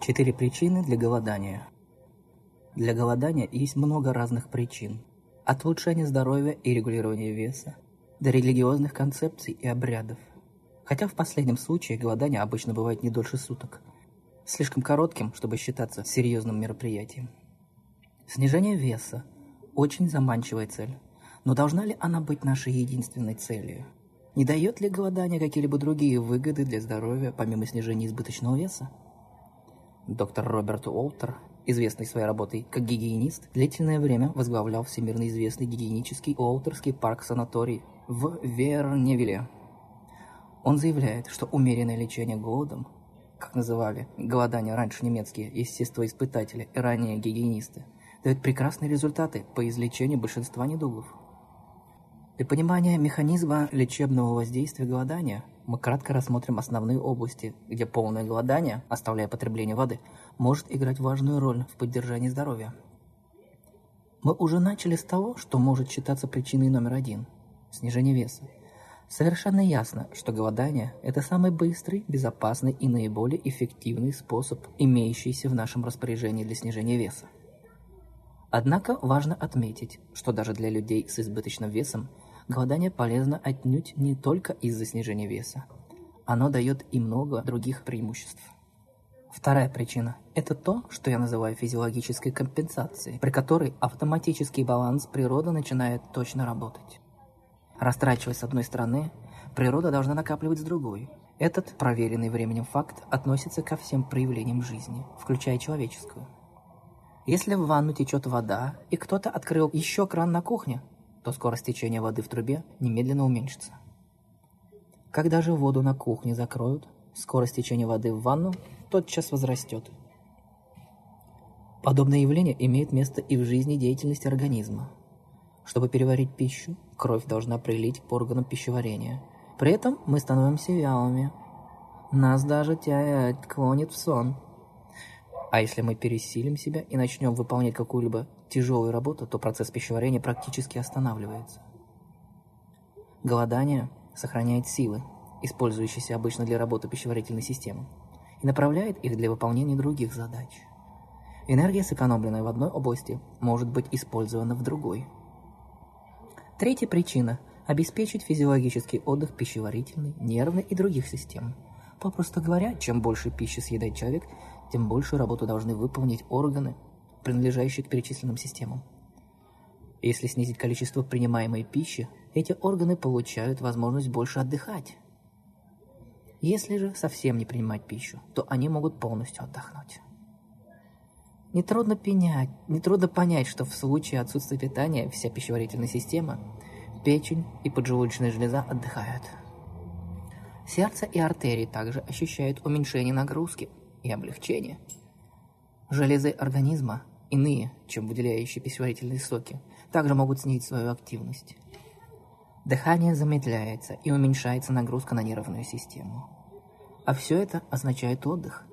Четыре причины для голодания. Для голодания есть много разных причин. От улучшения здоровья и регулирования веса до религиозных концепций и обрядов. Хотя в последнем случае голодание обычно бывает не дольше суток. Слишком коротким, чтобы считаться серьезным мероприятием. Снижение веса – очень заманчивая цель. Но должна ли она быть нашей единственной целью? Не дает ли голодание какие-либо другие выгоды для здоровья, помимо снижения избыточного веса? Доктор Роберт Уолтер, известный своей работой как гигиенист, длительное время возглавлял всемирно известный гигиенический Уолтерский парк-санаторий в Верневиле. Он заявляет, что умеренное лечение голодом, как называли голодание раньше немецкие естествоиспытатели и ранее гигиенисты, дает прекрасные результаты по излечению большинства недугов. Для понимания механизма лечебного воздействия голодания – мы кратко рассмотрим основные области, где полное голодание, оставляя потребление воды, может играть важную роль в поддержании здоровья. Мы уже начали с того, что может считаться причиной номер один – снижение веса. Совершенно ясно, что голодание – это самый быстрый, безопасный и наиболее эффективный способ, имеющийся в нашем распоряжении для снижения веса. Однако важно отметить, что даже для людей с избыточным весом – Голодание полезно отнюдь не только из-за снижения веса. Оно дает и много других преимуществ. Вторая причина – это то, что я называю физиологической компенсацией, при которой автоматический баланс природы начинает точно работать. Растрачиваясь с одной стороны, природа должна накапливать с другой. Этот проверенный временем факт относится ко всем проявлениям жизни, включая человеческую. Если в ванну течет вода, и кто-то открыл еще кран на кухне, то скорость течения воды в трубе немедленно уменьшится. Когда же воду на кухне закроют, скорость течения воды в ванну тотчас возрастет. Подобное явление имеет место и в жизни деятельности организма. Чтобы переварить пищу, кровь должна прилить к органам пищеварения. При этом мы становимся вялыми. Нас даже тянет, клонит в сон. А если мы пересилим себя и начнем выполнять какую-либо тяжелую работу, то процесс пищеварения практически останавливается. Голодание сохраняет силы, использующиеся обычно для работы пищеварительной системы, и направляет их для выполнения других задач. Энергия, сэкономленная в одной области, может быть использована в другой. Третья причина – обеспечить физиологический отдых пищеварительной, нервной и других систем. Попросту говоря, чем больше пищи съедает человек, тем большую работу должны выполнить органы, принадлежащие к перечисленным системам. Если снизить количество принимаемой пищи, эти органы получают возможность больше отдыхать. Если же совсем не принимать пищу, то они могут полностью отдохнуть. Нетрудно понять, нетрудно понять, что в случае отсутствия питания вся пищеварительная система, печень и поджелудочная железа отдыхают. Сердце и артерии также ощущают уменьшение нагрузки и облегчение – Железы организма, иные, чем выделяющие пищеварительные соки, также могут снизить свою активность. Дыхание замедляется и уменьшается нагрузка на нервную систему. А все это означает отдых.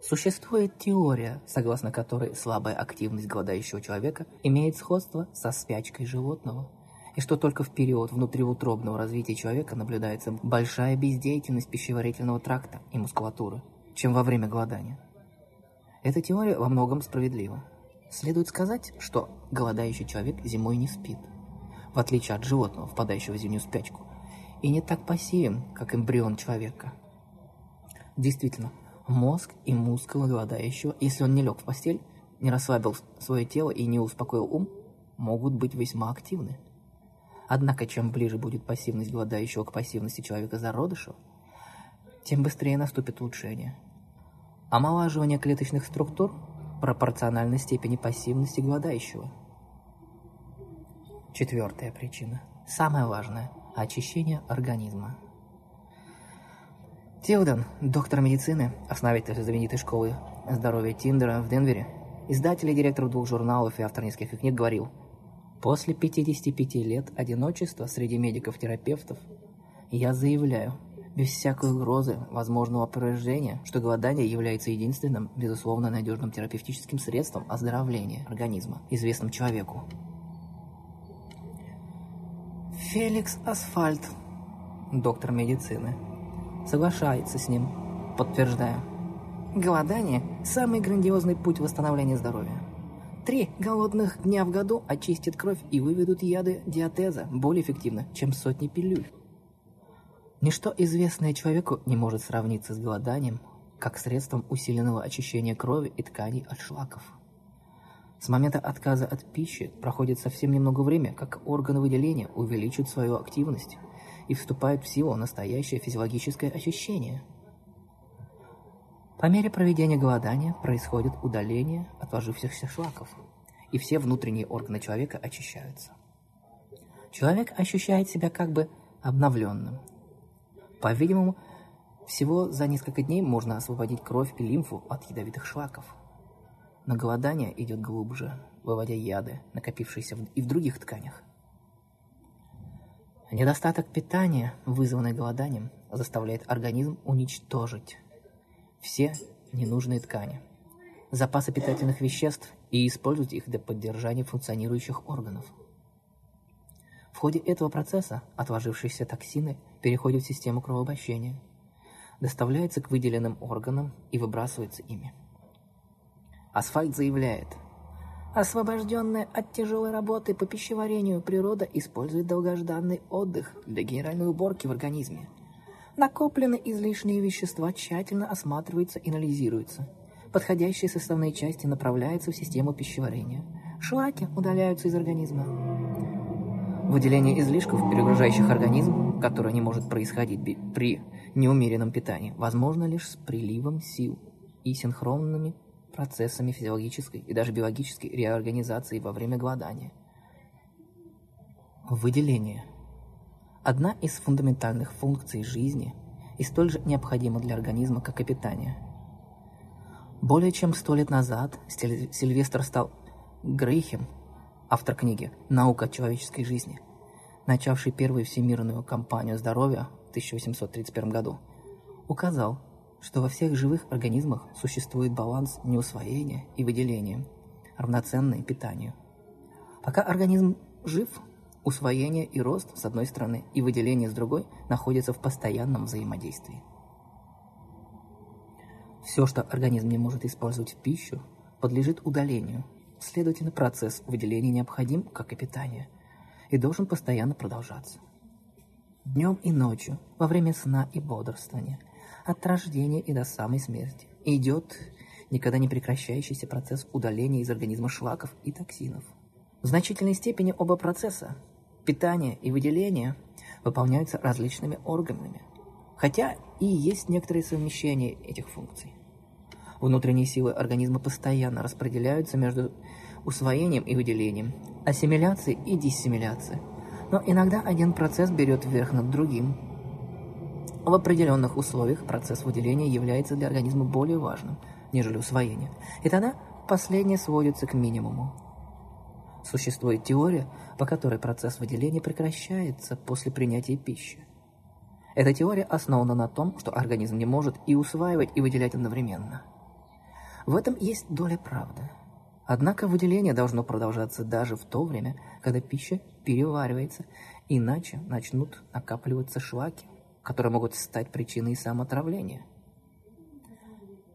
Существует теория, согласно которой слабая активность голодающего человека имеет сходство со спячкой животного, и что только в период внутриутробного развития человека наблюдается большая бездеятельность пищеварительного тракта и мускулатуры, чем во время голодания. Эта теория во многом справедлива. Следует сказать, что голодающий человек зимой не спит, в отличие от животного, впадающего в зимнюю спячку, и не так пассивен, как эмбрион человека. Действительно, мозг и мускулы голодающего, если он не лег в постель, не расслабил свое тело и не успокоил ум, могут быть весьма активны. Однако, чем ближе будет пассивность голодающего к пассивности человека зародыша, тем быстрее наступит улучшение – Омолаживание клеточных структур пропорционально степени пассивности голодающего. Четвертая причина. Самая важная – очищение организма. Тилден, доктор медицины, основатель знаменитой школы здоровья Тиндера в Денвере, издатель и директор двух журналов и автор нескольких книг, говорил, «После 55 лет одиночества среди медиков-терапевтов я заявляю – без всякой угрозы возможного повреждения, что голодание является единственным, безусловно, надежным терапевтическим средством оздоровления организма, известным человеку. Феликс Асфальт, доктор медицины, соглашается с ним, подтверждая, Голодание – самый грандиозный путь восстановления здоровья. Три голодных дня в году очистят кровь и выведут яды диатеза более эффективно, чем сотни пилюль. Ничто, известное человеку, не может сравниться с голоданием, как средством усиленного очищения крови и тканей от шлаков. С момента отказа от пищи проходит совсем немного времени, как органы выделения увеличивают свою активность и вступает в силу настоящее физиологическое очищение – по мере проведения голодания происходит удаление отложившихся шлаков, и все внутренние органы человека очищаются. Человек ощущает себя как бы обновленным. По-видимому, всего за несколько дней можно освободить кровь и лимфу от ядовитых шлаков. Но голодание идет глубже, выводя яды, накопившиеся и в других тканях. Недостаток питания, вызванный голоданием, заставляет организм уничтожить все ненужные ткани, запасы питательных веществ и использовать их для поддержания функционирующих органов. Ходе этого процесса отложившиеся токсины переходят в систему кровообращения, доставляются к выделенным органам и выбрасываются ими. Асфальт заявляет, освобожденная от тяжелой работы по пищеварению природа использует долгожданный отдых для генеральной уборки в организме – Накопленные излишние вещества тщательно осматриваются и анализируются. Подходящие составные части направляются в систему пищеварения. Шлаки удаляются из организма. Выделение излишков, перегружающих организм, которое не может происходить при неумеренном питании, возможно лишь с приливом сил и синхронными процессами физиологической и даже биологической реорганизации во время голодания. Выделение – одна из фундаментальных функций жизни и столь же необходима для организма, как и питание. Более чем сто лет назад Сильвестр стал Грейхем, автор книги «Наука человеческой жизни», начавший первую всемирную кампанию здоровья в 1831 году, указал, что во всех живых организмах существует баланс неусвоения и выделения, равноценный питанию. Пока организм жив, Усвоение и рост с одной стороны и выделение с другой находятся в постоянном взаимодействии. Все, что организм не может использовать в пищу, подлежит удалению. Следовательно, процесс выделения необходим, как и питание, и должен постоянно продолжаться. Днем и ночью, во время сна и бодрствования, от рождения и до самой смерти, идет никогда не прекращающийся процесс удаления из организма шлаков и токсинов. В значительной степени оба процесса питание и выделение выполняются различными органами, хотя и есть некоторые совмещения этих функций. Внутренние силы организма постоянно распределяются между усвоением и выделением, ассимиляцией и диссимиляцией, но иногда один процесс берет верх над другим. В определенных условиях процесс выделения является для организма более важным, нежели усвоение, и тогда последнее сводится к минимуму. Существует теория, по которой процесс выделения прекращается после принятия пищи. Эта теория основана на том, что организм не может и усваивать, и выделять одновременно. В этом есть доля правды. Однако выделение должно продолжаться даже в то время, когда пища переваривается, иначе начнут накапливаться шлаки, которые могут стать причиной самоотравления.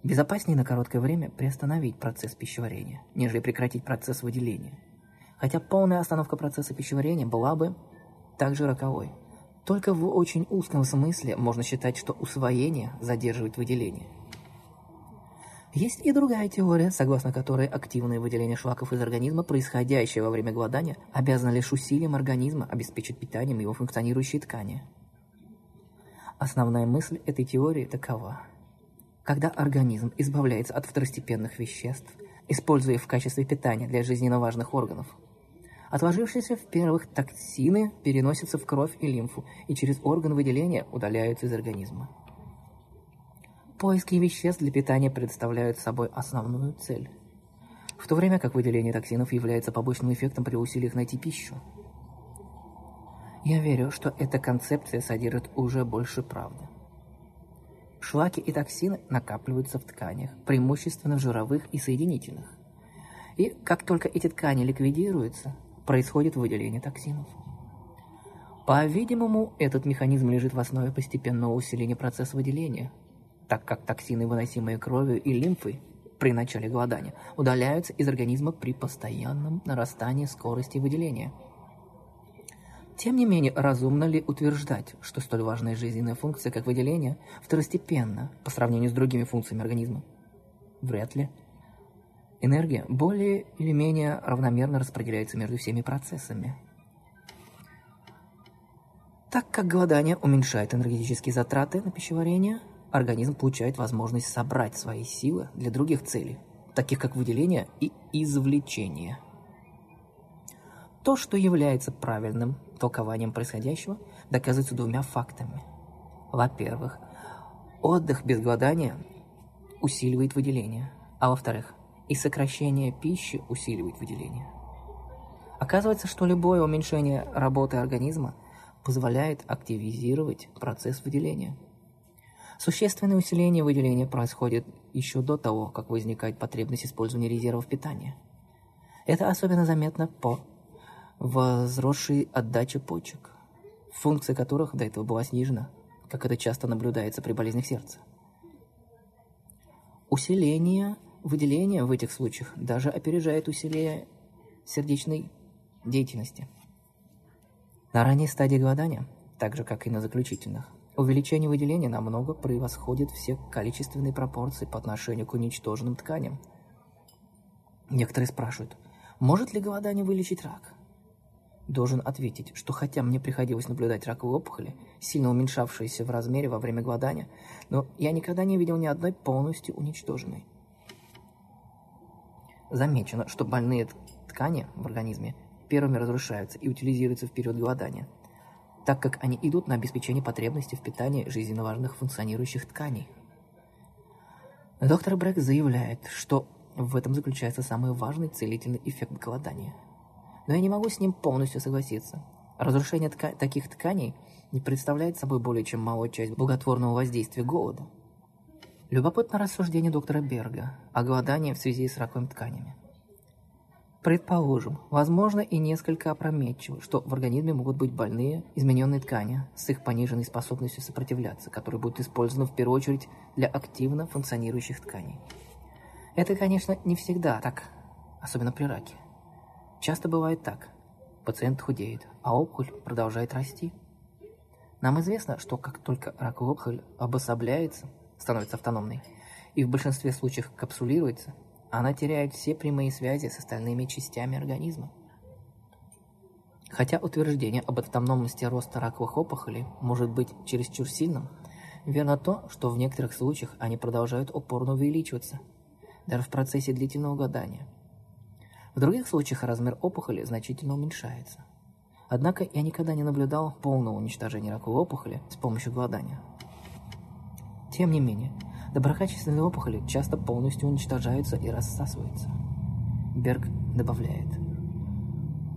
Безопаснее на короткое время приостановить процесс пищеварения, нежели прекратить процесс выделения – хотя полная остановка процесса пищеварения была бы также роковой. Только в очень узком смысле можно считать, что усвоение задерживает выделение. Есть и другая теория, согласно которой активное выделение шлаков из организма, происходящее во время голодания, обязано лишь усилием организма обеспечить питанием его функционирующие ткани. Основная мысль этой теории такова. Когда организм избавляется от второстепенных веществ, используя их в качестве питания для жизненно важных органов, Отложившиеся в первых токсины переносятся в кровь и лимфу и через орган выделения удаляются из организма. Поиски веществ для питания представляют собой основную цель, в то время как выделение токсинов является побочным эффектом при усилиях найти пищу. Я верю, что эта концепция содержит уже больше правды. Шлаки и токсины накапливаются в тканях, преимущественно жировых и соединительных. И как только эти ткани ликвидируются, происходит выделение токсинов. По-видимому, этот механизм лежит в основе постепенного усиления процесса выделения, так как токсины, выносимые кровью и лимфой при начале голодания, удаляются из организма при постоянном нарастании скорости выделения. Тем не менее, разумно ли утверждать, что столь важная жизненная функция, как выделение, второстепенна по сравнению с другими функциями организма? Вряд ли. Энергия более или менее равномерно распределяется между всеми процессами. Так как голодание уменьшает энергетические затраты на пищеварение, организм получает возможность собрать свои силы для других целей, таких как выделение и извлечение. То, что является правильным толкованием происходящего, доказывается двумя фактами. Во-первых, отдых без голодания усиливает выделение, а во-вторых, и сокращение пищи усиливает выделение. Оказывается, что любое уменьшение работы организма позволяет активизировать процесс выделения. Существенное усиление выделения происходит еще до того, как возникает потребность использования резервов питания. Это особенно заметно по возросшей отдаче почек, функция которых до этого была снижена, как это часто наблюдается при болезнях сердца. Усиление выделения в этих случаях даже опережает усилие сердечной деятельности. На ранней стадии голодания, так же как и на заключительных, увеличение выделения намного превосходит все количественные пропорции по отношению к уничтоженным тканям. Некоторые спрашивают, может ли голодание вылечить рак? Должен ответить, что хотя мне приходилось наблюдать раковые опухоли, сильно уменьшавшиеся в размере во время голодания, но я никогда не видел ни одной полностью уничтоженной. Замечено, что больные ткани в организме первыми разрушаются и утилизируются в период голодания, так как они идут на обеспечение потребностей в питании жизненно важных функционирующих тканей. Доктор Брэк заявляет, что в этом заключается самый важный целительный эффект голодания. Но я не могу с ним полностью согласиться. Разрушение тка таких тканей не представляет собой более чем малую часть благотворного воздействия голода. Любопытно рассуждение доктора Берга о голодании в связи с раковыми тканями. Предположим, возможно и несколько опрометчиво, что в организме могут быть больные, измененные ткани с их пониженной способностью сопротивляться, которые будут использованы в первую очередь для активно функционирующих тканей. Это, конечно, не всегда так, особенно при раке. Часто бывает так. Пациент худеет, а опухоль продолжает расти. Нам известно, что как только раковая опухоль обособляется, становится автономной, и в большинстве случаев капсулируется, она теряет все прямые связи с остальными частями организма. Хотя утверждение об автономности роста раковых опухолей может быть чересчур сильным, верно то, что в некоторых случаях они продолжают упорно увеличиваться, даже в процессе длительного гадания. В других случаях размер опухоли значительно уменьшается. Однако я никогда не наблюдал полного уничтожения раковой опухоли с помощью голодания. Тем не менее, Доброкачественные опухоли часто полностью уничтожаются и рассасываются. Берг добавляет.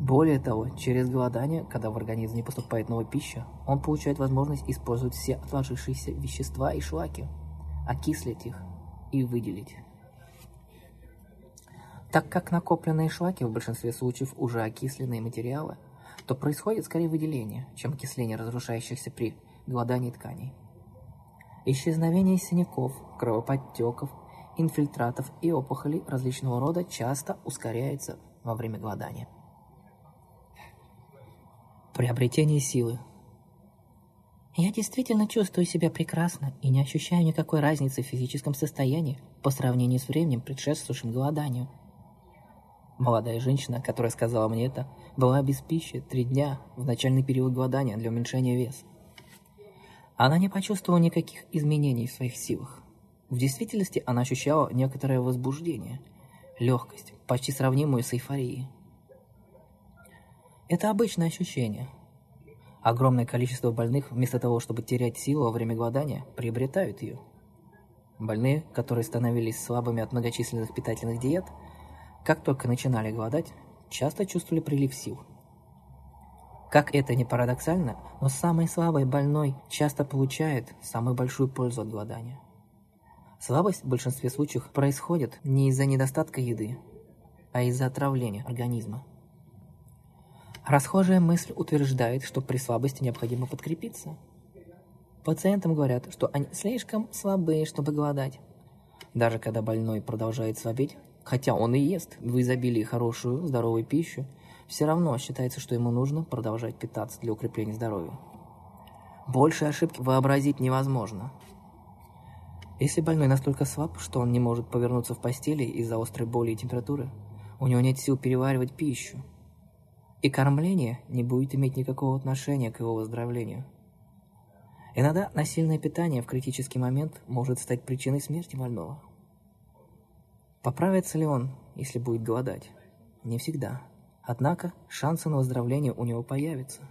Более того, через голодание, когда в организм не поступает новая пища, он получает возможность использовать все отложившиеся вещества и шлаки, окислить их и выделить. Так как накопленные шлаки в большинстве случаев уже окисленные материалы, то происходит скорее выделение, чем окисление разрушающихся при голодании тканей. Исчезновение синяков, кровоподтеков, инфильтратов и опухолей различного рода часто ускоряется во время голодания. Приобретение силы. Я действительно чувствую себя прекрасно и не ощущаю никакой разницы в физическом состоянии по сравнению с временем, предшествующим голоданию. Молодая женщина, которая сказала мне это, была без пищи три дня в начальный период голодания для уменьшения веса. Она не почувствовала никаких изменений в своих силах. В действительности она ощущала некоторое возбуждение, легкость, почти сравнимую с эйфорией. Это обычное ощущение. Огромное количество больных, вместо того, чтобы терять силу во время голодания, приобретают ее. Больные, которые становились слабыми от многочисленных питательных диет, как только начинали голодать, часто чувствовали прилив сил – как это не парадоксально, но самый слабый больной часто получает самую большую пользу от голодания. Слабость в большинстве случаев происходит не из-за недостатка еды, а из-за отравления организма. Расхожая мысль утверждает, что при слабости необходимо подкрепиться. Пациентам говорят, что они слишком слабые, чтобы голодать. Даже когда больной продолжает слабеть, хотя он и ест в изобилии хорошую, здоровую пищу, все равно считается, что ему нужно продолжать питаться для укрепления здоровья. Больше ошибки вообразить невозможно. Если больной настолько слаб, что он не может повернуться в постели из-за острой боли и температуры, у него нет сил переваривать пищу, и кормление не будет иметь никакого отношения к его выздоровлению. Иногда насильное питание в критический момент может стать причиной смерти больного. Поправится ли он, если будет голодать? Не всегда. Однако шансы на выздоровление у него появятся.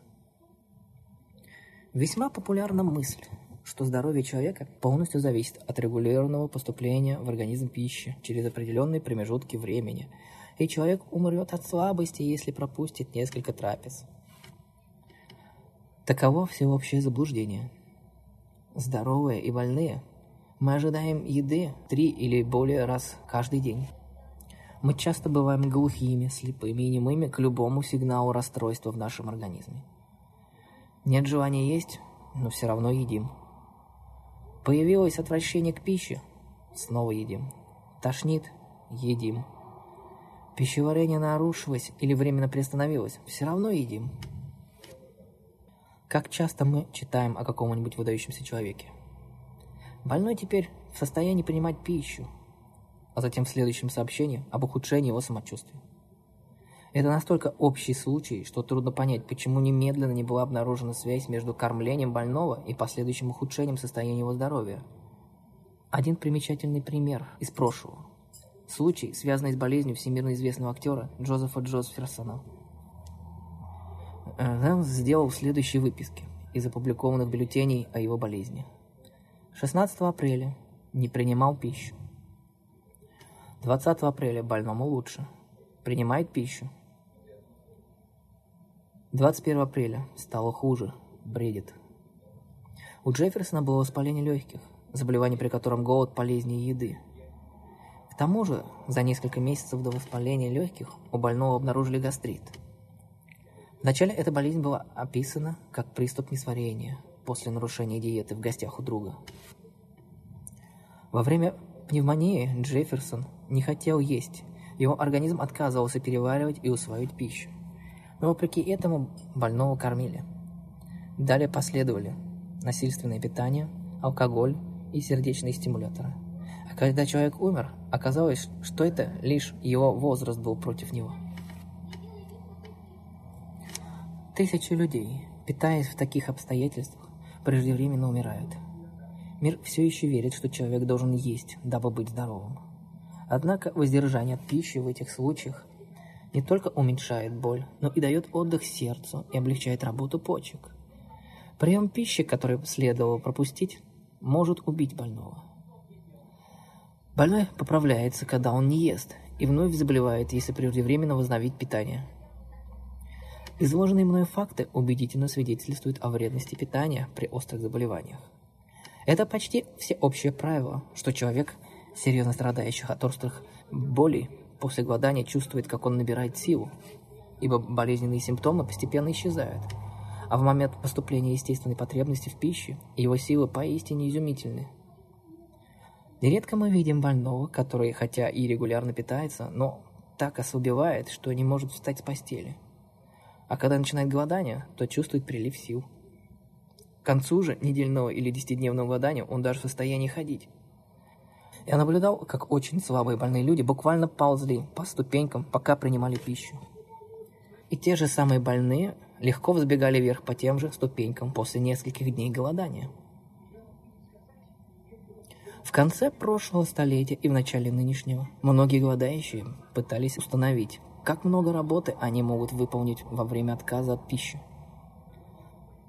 Весьма популярна мысль, что здоровье человека полностью зависит от регулярного поступления в организм пищи через определенные промежутки времени, и человек умрет от слабости, если пропустит несколько трапез. Таково всеобщее заблуждение. Здоровые и больные мы ожидаем еды три или более раз каждый день. Мы часто бываем глухими, слепыми и немыми к любому сигналу расстройства в нашем организме. Нет желания есть, но все равно едим. Появилось отвращение к пище. Снова едим. Тошнит. Едим. Пищеварение нарушилось или временно приостановилось. Все равно едим. Как часто мы читаем о каком-нибудь выдающемся человеке? Больной теперь в состоянии принимать пищу, а затем в следующем сообщении об ухудшении его самочувствия. Это настолько общий случай, что трудно понять, почему немедленно не была обнаружена связь между кормлением больного и последующим ухудшением состояния его здоровья. Один примечательный пример из прошлого. Случай, связанный с болезнью всемирно известного актера Джозефа Джозеферсона. Рэлл сделал следующие выписки из опубликованных бюллетеней о его болезни. 16 апреля не принимал пищу. 20 апреля больному лучше. Принимает пищу. 21 апреля. Стало хуже. Бредит. У Джефферсона было воспаление легких, заболевание, при котором голод полезнее еды. К тому же, за несколько месяцев до воспаления легких у больного обнаружили гастрит. Вначале эта болезнь была описана как приступ несварения после нарушения диеты в гостях у друга. Во время пневмонии Джефферсон не хотел есть, его организм отказывался переваривать и усваивать пищу но вопреки этому больного кормили. Далее последовали насильственное питание, алкоголь и сердечные стимуляторы. А когда человек умер, оказалось, что это лишь его возраст был против него. Тысячи людей, питаясь в таких обстоятельствах, преждевременно умирают. Мир все еще верит, что человек должен есть, дабы быть здоровым. Однако воздержание от пищи в этих случаях не только уменьшает боль, но и дает отдых сердцу и облегчает работу почек. Прием пищи, который следовало пропустить, может убить больного. Больной поправляется, когда он не ест, и вновь заболевает, если преждевременно возобновить питание. Изложенные мной факты убедительно свидетельствуют о вредности питания при острых заболеваниях. Это почти всеобщее правило, что человек, серьезно страдающий от острых болей, После голодания чувствует, как он набирает силу, ибо болезненные симптомы постепенно исчезают, а в момент поступления естественной потребности в пище его силы поистине изумительны. Нередко мы видим больного, который, хотя и регулярно питается, но так ослабевает, что не может встать с постели. А когда начинает голодание, то чувствует прилив сил. К концу же недельного или десятидневного голодания он даже в состоянии ходить. Я наблюдал, как очень слабые больные люди буквально ползли по ступенькам, пока принимали пищу. И те же самые больные легко взбегали вверх по тем же ступенькам после нескольких дней голодания. В конце прошлого столетия и в начале нынешнего многие голодающие пытались установить, как много работы они могут выполнить во время отказа от пищи.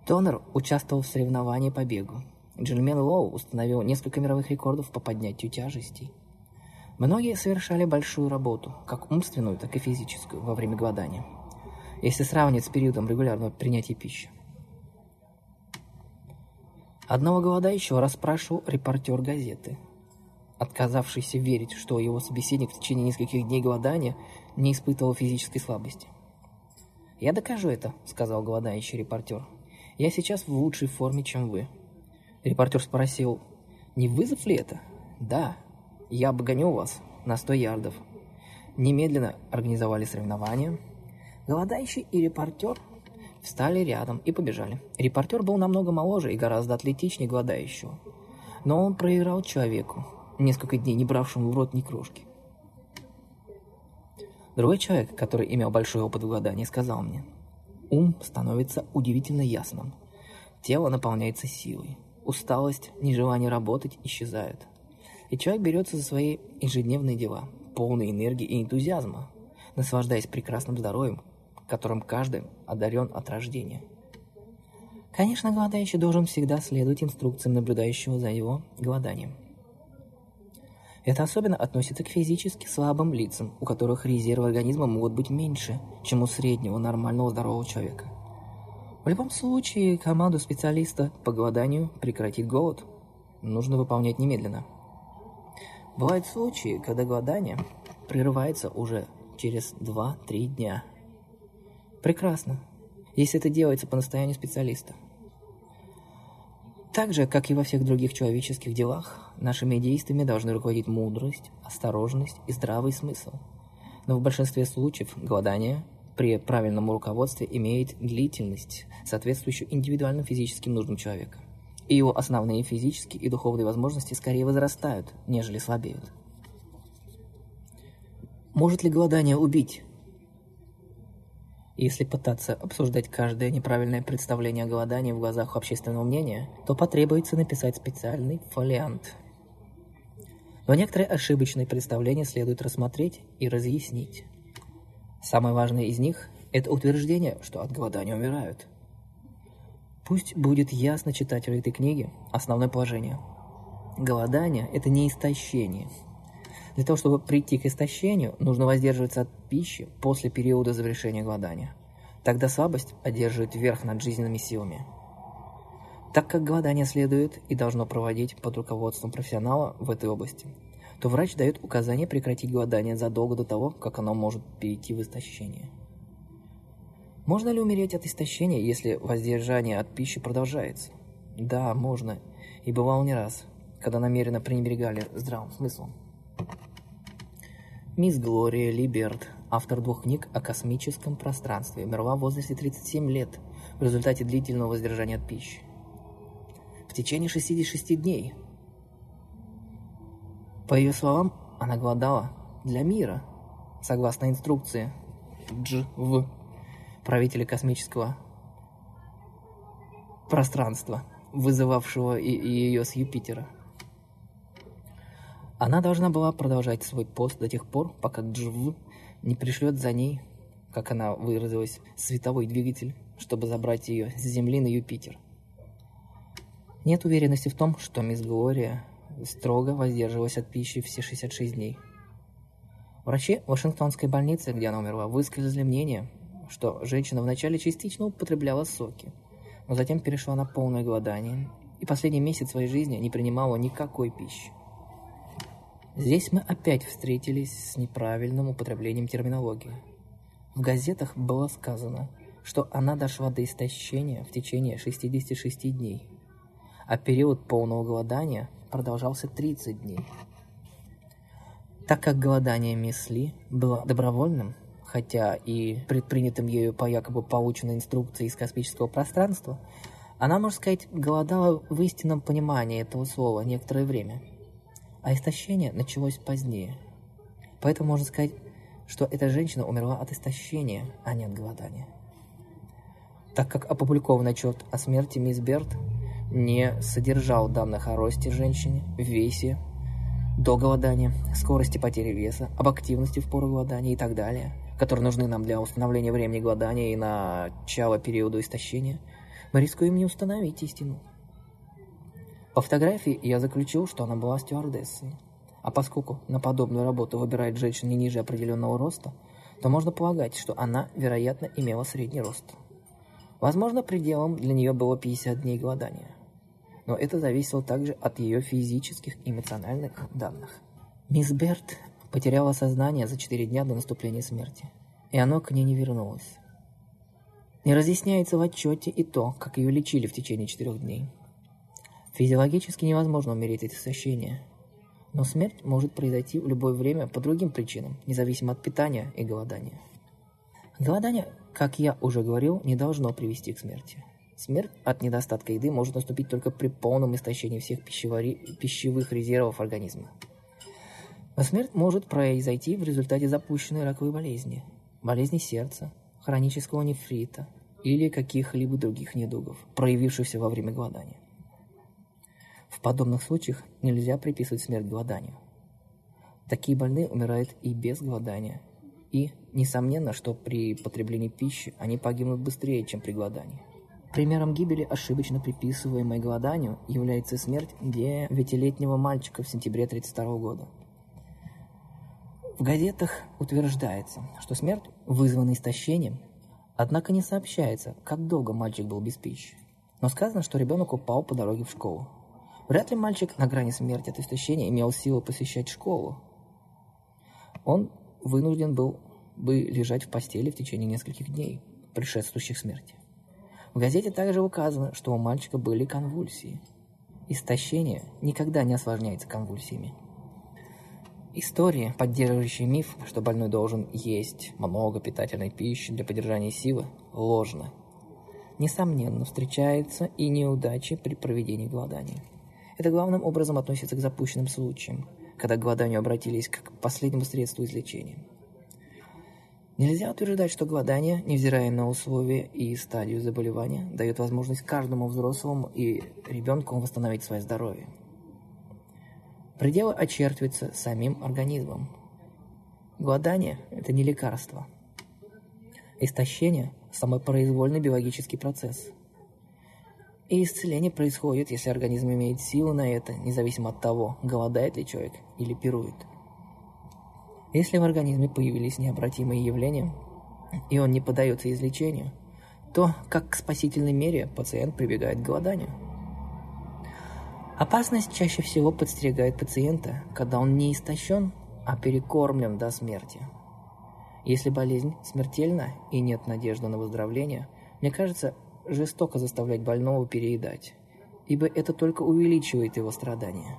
Тонер участвовал в соревновании по бегу, Джельмен Лоу установил несколько мировых рекордов по поднятию тяжестей. Многие совершали большую работу, как умственную, так и физическую, во время голодания, если сравнить с периодом регулярного принятия пищи. Одного голодающего расспрашивал репортер газеты, отказавшийся верить, что его собеседник в течение нескольких дней голодания не испытывал физической слабости. «Я докажу это», — сказал голодающий репортер. «Я сейчас в лучшей форме, чем вы. Репортер спросил, не вызов ли это? Да, я обгоню вас на 100 ярдов. Немедленно организовали соревнования. Голодающий и репортер встали рядом и побежали. Репортер был намного моложе и гораздо атлетичнее голодающего. Но он проиграл человеку, несколько дней не бравшему в рот ни крошки. Другой человек, который имел большой опыт в голодании, сказал мне, ум становится удивительно ясным. Тело наполняется силой. Усталость, нежелание работать исчезают. И человек берется за свои ежедневные дела, полные энергии и энтузиазма, наслаждаясь прекрасным здоровьем, которым каждый одарен от рождения. Конечно, голодающий должен всегда следовать инструкциям наблюдающего за его голоданием. Это особенно относится к физически слабым лицам, у которых резервы организма могут быть меньше, чем у среднего нормального здорового человека. В любом случае, команду специалиста по голоданию прекратит голод. Нужно выполнять немедленно. Бывают случаи, когда голодание прерывается уже через 2-3 дня – Прекрасно, если это делается по настоянию специалиста. Так же, как и во всех других человеческих делах, нашими действиями должны руководить мудрость, осторожность и здравый смысл. Но в большинстве случаев голодание при правильном руководстве имеет длительность, соответствующую индивидуальным физическим нуждам человека. И его основные физические и духовные возможности скорее возрастают, нежели слабеют. Может ли голодание убить? Если пытаться обсуждать каждое неправильное представление о голодании в глазах общественного мнения, то потребуется написать специальный фолиант. Но некоторые ошибочные представления следует рассмотреть и разъяснить. Самое важное из них – это утверждение, что от голодания умирают. Пусть будет ясно читателю этой книги основное положение. Голодание – это не истощение. Для того, чтобы прийти к истощению, нужно воздерживаться от пищи после периода завершения голодания. Тогда слабость одерживает верх над жизненными силами. Так как голодание следует и должно проводить под руководством профессионала в этой области, то врач дает указание прекратить голодание задолго до того, как оно может перейти в истощение. Можно ли умереть от истощения, если воздержание от пищи продолжается? Да, можно. И бывало не раз, когда намеренно пренебрегали здравым смыслом. Мисс Глория Либерт, автор двух книг о космическом пространстве, умерла в возрасте 37 лет в результате длительного воздержания от пищи. В течение 66 дней. По ее словам, она голодала для мира, согласно инструкции Дж.В. правителя космического пространства, вызывавшего ее с Юпитера. Она должна была продолжать свой пост до тех пор, пока Джв не пришлет за ней, как она выразилась, световой двигатель, чтобы забрать ее с Земли на Юпитер. Нет уверенности в том, что мисс Глория строго воздерживалась от пищи все 66 дней. Врачи Вашингтонской больницы, где она умерла, высказали мнение, что женщина вначале частично употребляла соки, но затем перешла на полное голодание и последний месяц своей жизни не принимала никакой пищи. Здесь мы опять встретились с неправильным употреблением терминологии. В газетах было сказано, что она дошла до истощения в течение 66 дней, а период полного голодания продолжался 30 дней. Так как голодание мисс Ли было добровольным, хотя и предпринятым ею по якобы полученной инструкции из космического пространства, она, можно сказать, голодала в истинном понимании этого слова некоторое время – а истощение началось позднее. Поэтому можно сказать, что эта женщина умерла от истощения, а не от голодания. Так как опубликованный отчет о смерти мисс Берт не содержал данных о росте женщины, весе, до голодания, скорости потери веса, об активности в пору голодания и так далее, которые нужны нам для установления времени голодания и начала периода истощения, мы рискуем не установить истину. По фотографии я заключил, что она была стюардессой. А поскольку на подобную работу выбирает женщин не ниже определенного роста, то можно полагать, что она, вероятно, имела средний рост. Возможно, пределом для нее было 50 дней голодания. Но это зависело также от ее физических и эмоциональных данных. Мисс Берт потеряла сознание за 4 дня до наступления смерти, и оно к ней не вернулось. Не разъясняется в отчете и то, как ее лечили в течение четырех дней. Физиологически невозможно умереть от истощения, но смерть может произойти в любое время по другим причинам, независимо от питания и голодания. Голодание, как я уже говорил, не должно привести к смерти. Смерть от недостатка еды может наступить только при полном истощении всех пищевых резервов организма. Но смерть может произойти в результате запущенной раковой болезни, болезни сердца, хронического нефрита или каких-либо других недугов, проявившихся во время голодания. В подобных случаях нельзя приписывать смерть голоданию. Такие больные умирают и без голодания. И, несомненно, что при потреблении пищи они погибнут быстрее, чем при голодании. Примером гибели, ошибочно приписываемой голоданию, является смерть девятилетнего мальчика в сентябре 1932 года. В газетах утверждается, что смерть вызвана истощением, однако не сообщается, как долго мальчик был без пищи. Но сказано, что ребенок упал по дороге в школу. Вряд ли мальчик на грани смерти от истощения имел силу посещать школу. Он вынужден был бы лежать в постели в течение нескольких дней, предшествующих смерти. В газете также указано, что у мальчика были конвульсии. Истощение никогда не осложняется конвульсиями. Истории, поддерживающие миф, что больной должен есть много питательной пищи для поддержания силы, ложны. Несомненно, встречаются и неудачи при проведении голодания. Это главным образом относится к запущенным случаям, когда к голоданию обратились как к последнему средству излечения. Нельзя утверждать, что голодание, невзирая на условия и стадию заболевания, дает возможность каждому взрослому и ребенку восстановить свое здоровье. Пределы очерчиваются самим организмом. Голодание – это не лекарство. Истощение – самый произвольный биологический процесс – и исцеление происходит, если организм имеет силу на это, независимо от того, голодает ли человек или пирует. Если в организме появились необратимые явления, и он не поддается излечению, то, как к спасительной мере, пациент прибегает к голоданию. Опасность чаще всего подстерегает пациента, когда он не истощен, а перекормлен до смерти. Если болезнь смертельна и нет надежды на выздоровление, мне кажется, жестоко заставлять больного переедать, ибо это только увеличивает его страдания.